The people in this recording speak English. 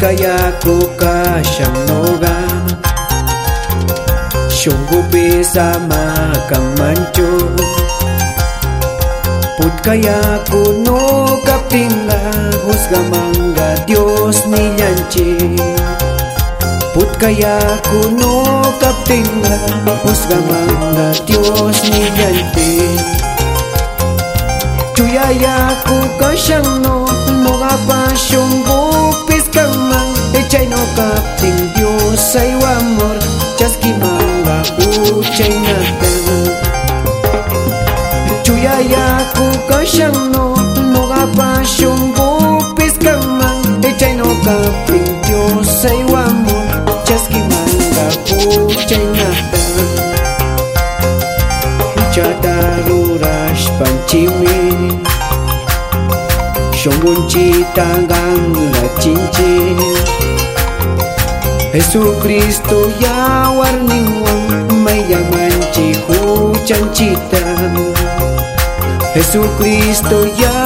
kaya kuka shamnogan Shungupi sama kamancho Putkaya kuno kaptinga husgamanga Dios nilanchi Putkaya kuno kaptinga husgamanga Dios nilanchi Chuyaya kuka shamno nogapa shungupi Kapting Dios ay amor Chaski manga uchay natan Chuyayaku kasyang no Noga pa syunggu piskamang Echay no kapting Dios ay amor Chaski manga uchay natan Chataruras panchimi Shongunchi tangang la chinchi Jesucristo ya warniwan mayaman chihu chanchita Jesucristo ya